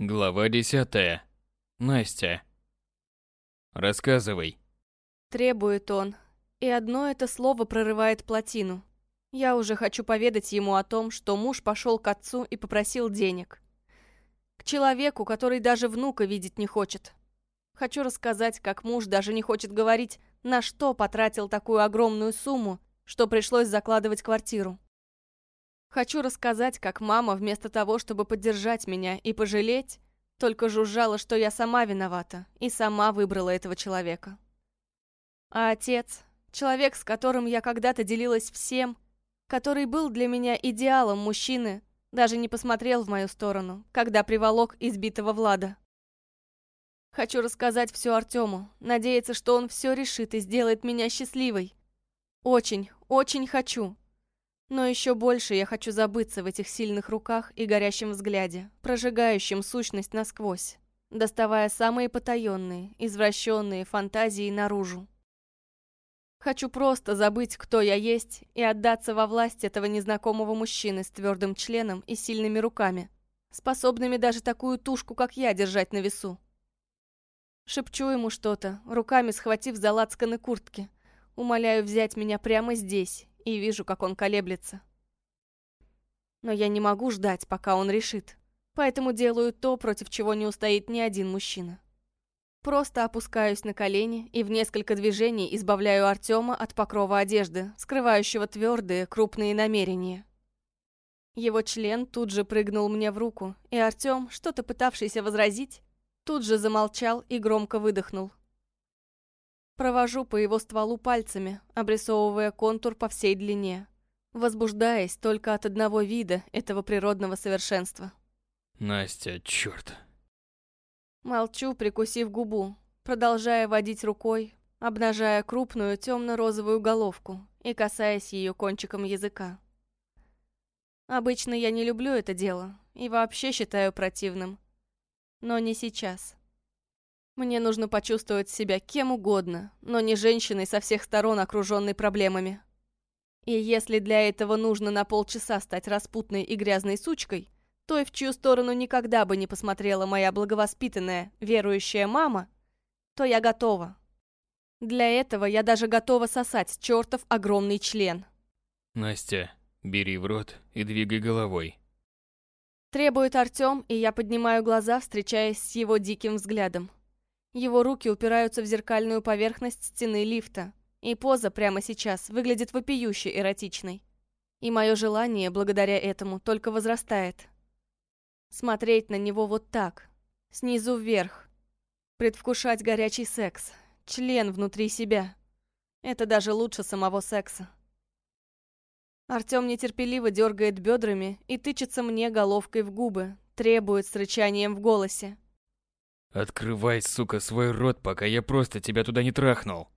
Глава десятая. Настя. Рассказывай. Требует он. И одно это слово прорывает плотину. Я уже хочу поведать ему о том, что муж пошел к отцу и попросил денег. К человеку, который даже внука видеть не хочет. Хочу рассказать, как муж даже не хочет говорить, на что потратил такую огромную сумму, что пришлось закладывать квартиру. Хочу рассказать, как мама, вместо того, чтобы поддержать меня и пожалеть, только жужжала, что я сама виновата и сама выбрала этого человека. А отец, человек, с которым я когда-то делилась всем, который был для меня идеалом мужчины, даже не посмотрел в мою сторону, когда приволок избитого Влада. Хочу рассказать все Артему, надеяться, что он все решит и сделает меня счастливой. Очень, очень хочу. Но еще больше я хочу забыться в этих сильных руках и горящем взгляде, прожигающем сущность насквозь, доставая самые потаенные, извращенные фантазии наружу. Хочу просто забыть, кто я есть, и отдаться во власть этого незнакомого мужчины с твердым членом и сильными руками, способными даже такую тушку, как я, держать на весу. Шепчу ему что-то, руками схватив за лацканы куртки. Умоляю взять меня прямо здесь, и вижу, как он колеблется. Но я не могу ждать, пока он решит. Поэтому делаю то, против чего не устоит ни один мужчина. Просто опускаюсь на колени и в несколько движений избавляю Артема от покрова одежды, скрывающего твердые, крупные намерения. Его член тут же прыгнул мне в руку, и Артем, что-то пытавшийся возразить, тут же замолчал и громко выдохнул. Провожу по его стволу пальцами, обрисовывая контур по всей длине, возбуждаясь только от одного вида этого природного совершенства. Настя, черт. Молчу, прикусив губу, продолжая водить рукой, обнажая крупную темно-розовую головку и касаясь ее кончиком языка. Обычно я не люблю это дело и вообще считаю противным. Но не сейчас. Мне нужно почувствовать себя кем угодно, но не женщиной со всех сторон, окруженной проблемами. И если для этого нужно на полчаса стать распутной и грязной сучкой, той, в чью сторону никогда бы не посмотрела моя благовоспитанная, верующая мама, то я готова. Для этого я даже готова сосать чертов огромный член. Настя, бери в рот и двигай головой. Требует Артем, и я поднимаю глаза, встречаясь с его диким взглядом. Его руки упираются в зеркальную поверхность стены лифта, и поза прямо сейчас выглядит вопиюще эротичной. И мое желание, благодаря этому, только возрастает. Смотреть на него вот так, снизу вверх, предвкушать горячий секс, член внутри себя. Это даже лучше самого секса. Артём нетерпеливо дергает бедрами и тычется мне головкой в губы, требует с рычанием в голосе. Открывай, сука, свой рот, пока я просто тебя туда не трахнул.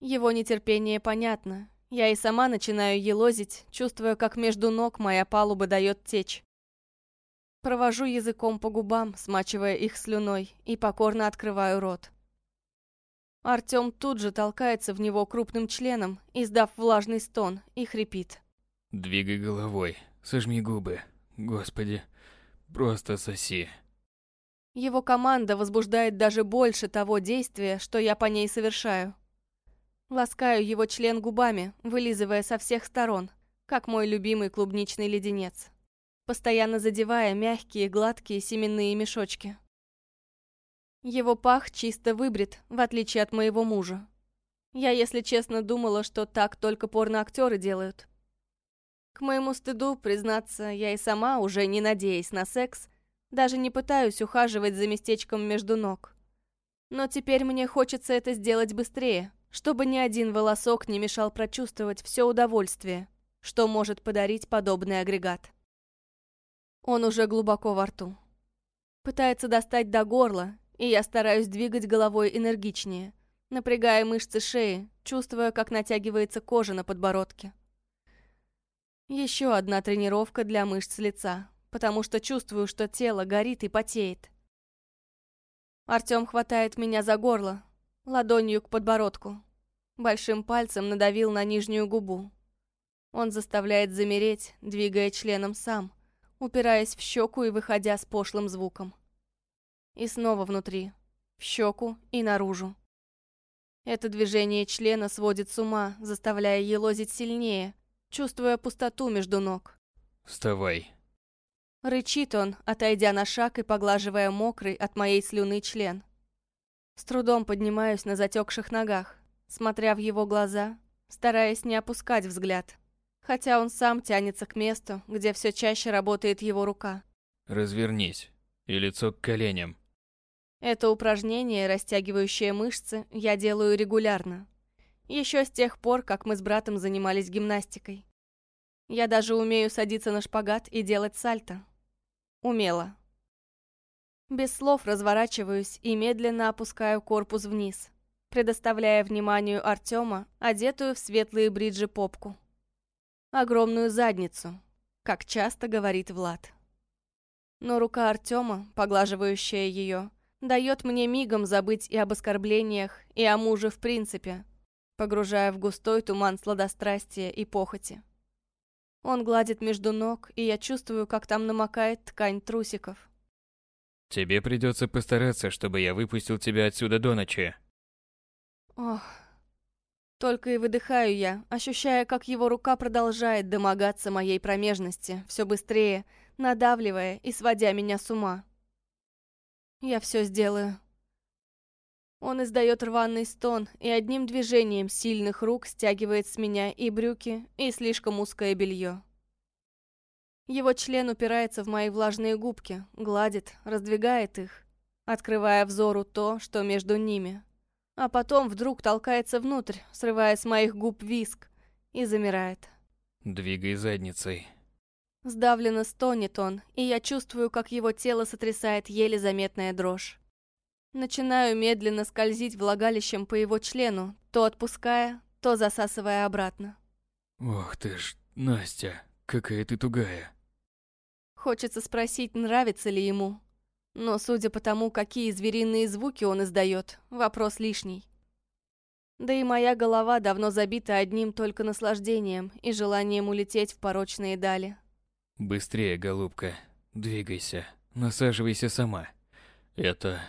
Его нетерпение понятно. Я и сама начинаю елозить, чувствуя, как между ног моя палуба дает течь. Провожу языком по губам, смачивая их слюной, и покорно открываю рот. Артём тут же толкается в него крупным членом, издав влажный стон, и хрипит. Двигай головой, сожми губы. Господи, просто соси. Его команда возбуждает даже больше того действия, что я по ней совершаю. Ласкаю его член губами, вылизывая со всех сторон, как мой любимый клубничный леденец, постоянно задевая мягкие, гладкие семенные мешочки. Его пах чисто выбрит, в отличие от моего мужа. Я, если честно, думала, что так только порноактеры делают. К моему стыду, признаться, я и сама, уже не надеясь на секс, даже не пытаюсь ухаживать за местечком между ног. Но теперь мне хочется это сделать быстрее, чтобы ни один волосок не мешал прочувствовать все удовольствие, что может подарить подобный агрегат. Он уже глубоко во рту. Пытается достать до горла, и я стараюсь двигать головой энергичнее, напрягая мышцы шеи, чувствуя, как натягивается кожа на подбородке. Еще одна тренировка для мышц лица, потому что чувствую, что тело горит и потеет. Артём хватает меня за горло, ладонью к подбородку. Большим пальцем надавил на нижнюю губу. Он заставляет замереть, двигая членом сам, упираясь в щеку и выходя с пошлым звуком. И снова внутри, в щеку и наружу. Это движение члена сводит с ума, заставляя елозить сильнее, чувствуя пустоту между ног. Вставай. Рычит он, отойдя на шаг и поглаживая мокрый от моей слюны член. С трудом поднимаюсь на затекших ногах, смотря в его глаза, стараясь не опускать взгляд, хотя он сам тянется к месту, где все чаще работает его рука. Развернись и лицо к коленям. Это упражнение, растягивающее мышцы, я делаю регулярно. Еще с тех пор, как мы с братом занимались гимнастикой. Я даже умею садиться на шпагат и делать сальто. Умело. Без слов разворачиваюсь и медленно опускаю корпус вниз, предоставляя вниманию Артема, одетую в светлые бриджи попку. Огромную задницу, как часто говорит Влад. Но рука Артема, поглаживающая ее, дает мне мигом забыть и об оскорблениях, и о муже в принципе, погружая в густой туман сладострастия и похоти. Он гладит между ног, и я чувствую, как там намокает ткань трусиков. Тебе придется постараться, чтобы я выпустил тебя отсюда до ночи. Ох. Только и выдыхаю я, ощущая, как его рука продолжает домогаться моей промежности, все быстрее, надавливая и сводя меня с ума. Я все сделаю. Он издает рваный стон и одним движением сильных рук стягивает с меня и брюки, и слишком узкое белье. Его член упирается в мои влажные губки, гладит, раздвигает их, открывая взору то, что между ними. А потом вдруг толкается внутрь, срывая с моих губ виск, и замирает. Двигай задницей. Сдавленно стонет он, и я чувствую, как его тело сотрясает еле заметная дрожь. Начинаю медленно скользить влагалищем по его члену, то отпуская, то засасывая обратно. Ох ты ж, Настя, какая ты тугая. Хочется спросить, нравится ли ему. Но судя по тому, какие звериные звуки он издает, вопрос лишний. Да и моя голова давно забита одним только наслаждением и желанием улететь в порочные дали. Быстрее, голубка. Двигайся. Насаживайся сама. Это...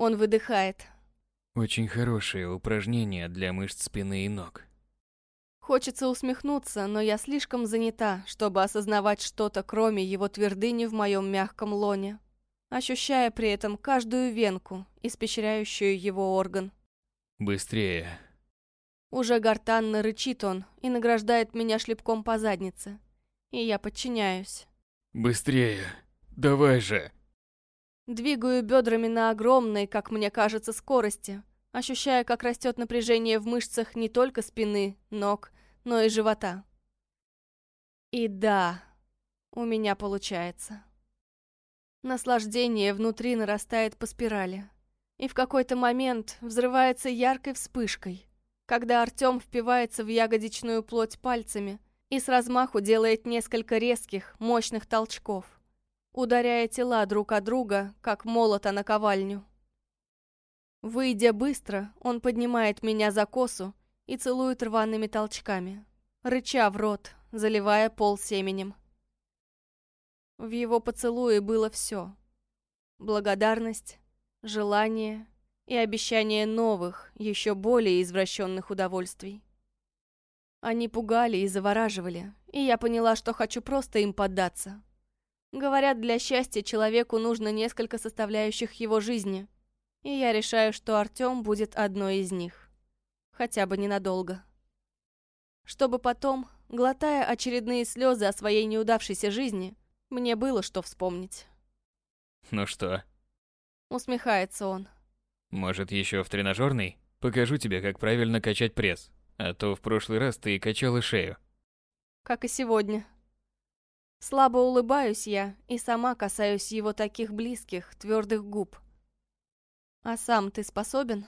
Он выдыхает. Очень хорошее упражнение для мышц спины и ног. Хочется усмехнуться, но я слишком занята, чтобы осознавать что-то, кроме его твердыни в моем мягком лоне, ощущая при этом каждую венку, испещряющую его орган. Быстрее. Уже гортанно рычит он и награждает меня шлепком по заднице. И я подчиняюсь. Быстрее. Давай же. Двигаю бедрами на огромной, как мне кажется, скорости, ощущая, как растет напряжение в мышцах не только спины, ног, но и живота. И да, у меня получается. Наслаждение внутри нарастает по спирали. И в какой-то момент взрывается яркой вспышкой, когда Артем впивается в ягодичную плоть пальцами и с размаху делает несколько резких, мощных толчков, ударяя тела друг от друга, как молота на ковальню. Выйдя быстро, он поднимает меня за косу и целует рваными толчками, рыча в рот, заливая пол семенем. В его поцелуе было все. Благодарность, желание и обещание новых, еще более извращенных удовольствий. Они пугали и завораживали, и я поняла, что хочу просто им поддаться. Говорят, для счастья человеку нужно несколько составляющих его жизни — и я решаю, что Артём будет одной из них. Хотя бы ненадолго. Чтобы потом, глотая очередные слезы о своей неудавшейся жизни, мне было что вспомнить. Ну что? Усмехается он. Может, еще в тренажерный? Покажу тебе, как правильно качать пресс. А то в прошлый раз ты качала шею. Как и сегодня. Слабо улыбаюсь я и сама касаюсь его таких близких, твердых губ. А сам ты способен?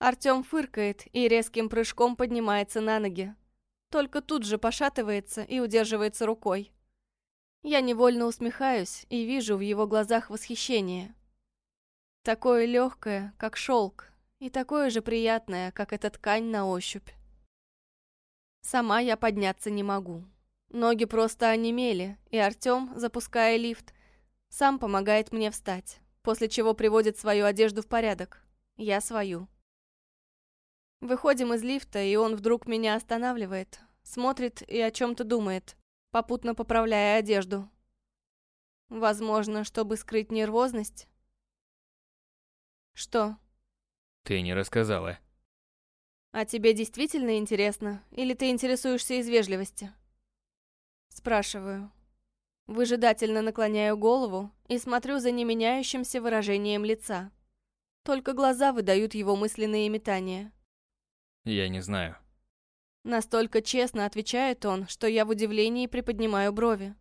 Артём фыркает и резким прыжком поднимается на ноги. Только тут же пошатывается и удерживается рукой. Я невольно усмехаюсь и вижу в его глазах восхищение. Такое легкое, как шелк, и такое же приятное, как эта ткань на ощупь. Сама я подняться не могу. Ноги просто онемели, и Артём, запуская лифт, Сам помогает мне встать, после чего приводит свою одежду в порядок. Я свою. Выходим из лифта, и он вдруг меня останавливает, смотрит и о чем-то думает, попутно поправляя одежду. Возможно, чтобы скрыть нервозность. Что? Ты не рассказала. А тебе действительно интересно, или ты интересуешься из вежливости? Спрашиваю. Выжидательно наклоняю голову и смотрю за неменяющимся выражением лица. Только глаза выдают его мысленные метания. Я не знаю. Настолько честно отвечает он, что я в удивлении приподнимаю брови.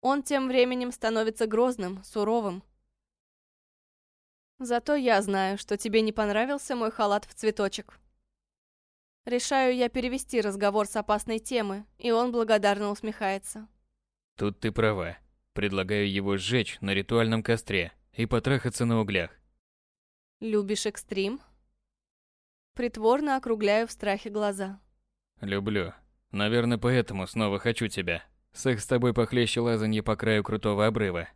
Он тем временем становится грозным, суровым. Зато я знаю, что тебе не понравился мой халат в цветочек. Решаю я перевести разговор с опасной темы, и он благодарно усмехается. Тут ты права. Предлагаю его сжечь на ритуальном костре и потрахаться на углях. Любишь экстрим? Притворно округляю в страхе глаза. Люблю. Наверное, поэтому снова хочу тебя. Секс с тобой похлеще лазанье по краю крутого обрыва.